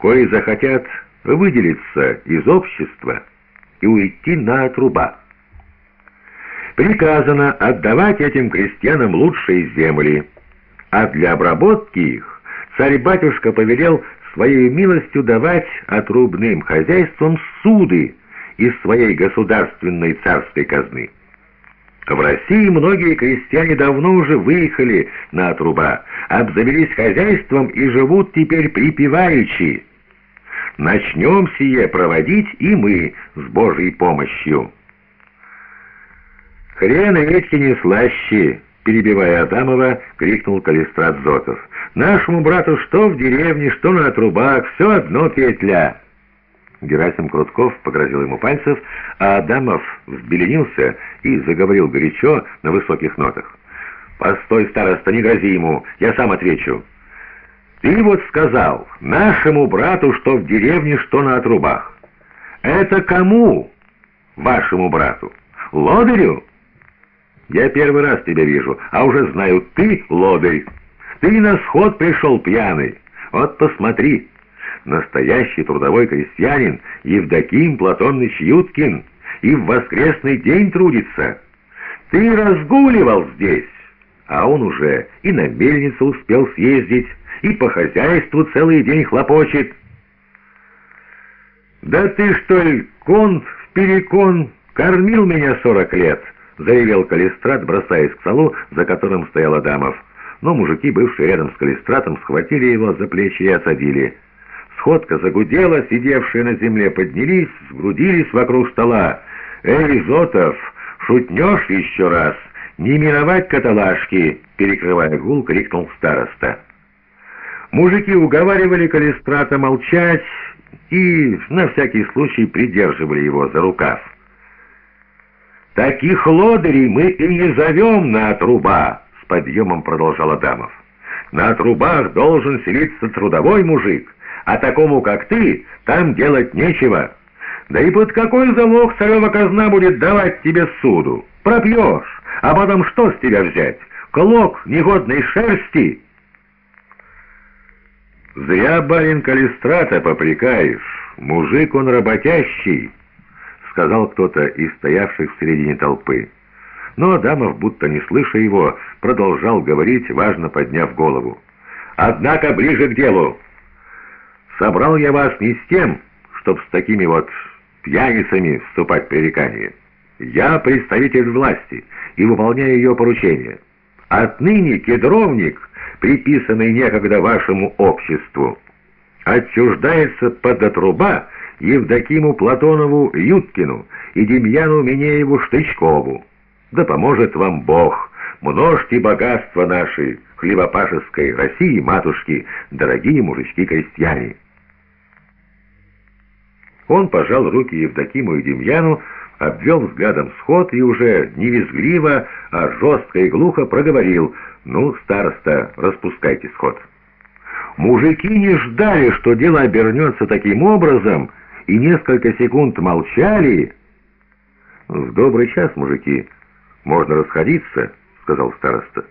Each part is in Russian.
кои захотят выделиться из общества и уйти на отруба. Приказано отдавать этим крестьянам лучшие земли, а для обработки их царь-батюшка повелел своей милостью давать отрубным хозяйствам суды из своей государственной царской казны. В России многие крестьяне давно уже выехали на отруба, обзавелись хозяйством и живут теперь припеваючи. Начнем сие проводить и мы с Божьей помощью. «Хрен редьки не слаще!» — перебивая Адамова, крикнул Калистрат Зотов. «Нашему брату что в деревне, что на отрубах, все одно петля!» Герасим Крутков погрозил ему пальцев, а Адамов взбеленился и заговорил горячо на высоких нотах. «Постой, староста, не грози ему, я сам отвечу. Ты вот сказал нашему брату, что в деревне, что на отрубах. Это кому, вашему брату? Лодырю?» Я первый раз тебя вижу, а уже знаю, ты лодырь. Ты на сход пришел пьяный. Вот посмотри, настоящий трудовой крестьянин Евдоким Платоныч Юткин и в воскресный день трудится. Ты разгуливал здесь, а он уже и на мельницу успел съездить, и по хозяйству целый день хлопочет. «Да ты, что ли, кон в перекон, кормил меня сорок лет?» заявил Калистрат, бросаясь к столу, за которым стоял Адамов. Но мужики, бывшие рядом с Калистратом, схватили его за плечи и осадили. Сходка загудела, сидевшие на земле поднялись, сгрудились вокруг стола. «Эй, Зотов, шутнешь еще раз? Не миновать каталажки!» Перекрывая гул, крикнул староста. Мужики уговаривали Калистрата молчать и на всякий случай придерживали его за рукав. «Таких лодырей мы и не зовем на отруба», — с подъемом продолжал Адамов. «На отрубах должен селиться трудовой мужик, а такому, как ты, там делать нечего. Да и под какой залог царева казна будет давать тебе суду? Пропьешь, а потом что с тебя взять? Клок негодной шерсти?» «Зря, барин Калистрата, попрекаешь. Мужик он работящий» сказал кто-то из стоявших в середине толпы. Но Адамов, будто не слыша его, продолжал говорить, важно подняв голову. «Однако ближе к делу. Собрал я вас не с тем, чтоб с такими вот пьяницами вступать в пререкание. Я представитель власти и выполняю ее поручения. Отныне кедровник, приписанный некогда вашему обществу, отчуждается под отруба, Евдокиму Платонову Юткину и Демьяну Минееву Штычкову. Да поможет вам Бог! Множьте богатства наши, хлебопашеской России, матушки, дорогие мужички-крестьяне!» Он пожал руки Евдокиму и Демьяну, обвел взглядом сход и уже не визгливо, а жестко и глухо проговорил «Ну, староста, распускайте сход». Мужики не ждали, что дело обернется таким образом, и несколько секунд молчали. «В добрый час, мужики, можно расходиться», — сказал староста.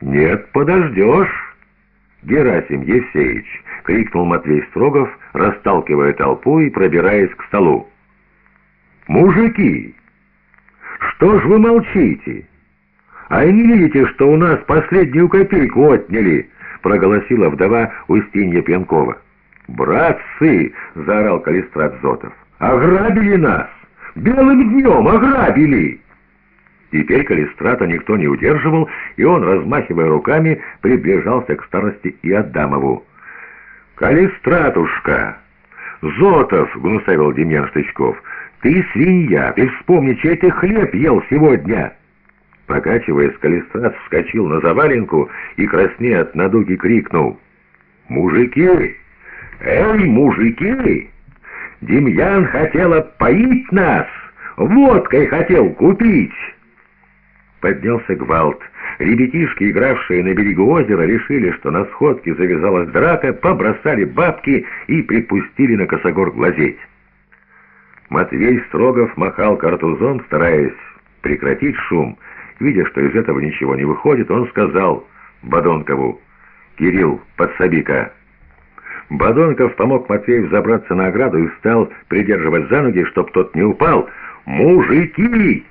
«Нет, подождешь, Герасим Евсеевич!» — крикнул Матвей Строгов, расталкивая толпу и пробираясь к столу. «Мужики, что ж вы молчите? А не видите, что у нас последнюю копейку отняли?» — проголосила вдова Устинья Пьянкова. «Братцы!» — заорал Калистрат Зотов. «Ограбили нас! Белым днем ограбили!» Теперь Калистрата никто не удерживал, и он, размахивая руками, приближался к старости и Адамову. «Калистратушка!» «Зотов!» — гнусавил Демьян Штычков. «Ты свинья! Ты вспомни, чей ты хлеб ел сегодня!» Покачиваясь, Калистрат вскочил на заваленку и, краснея от надуги, крикнул. «Мужики!» «Эй, мужики! Демьян хотела поить нас, водкой хотел купить!» Поднялся гвалт. Ребятишки, игравшие на берегу озера, решили, что на сходке завязалась драка, побросали бабки и припустили на косогор глазеть. Матвей Строгов махал картузом, стараясь прекратить шум. Видя, что из этого ничего не выходит, он сказал Бадонкову, «Кирилл, подсоби-ка». Бадонков помог Матвею забраться на ограду и стал придерживать за ноги, чтоб тот не упал. «Мужики!»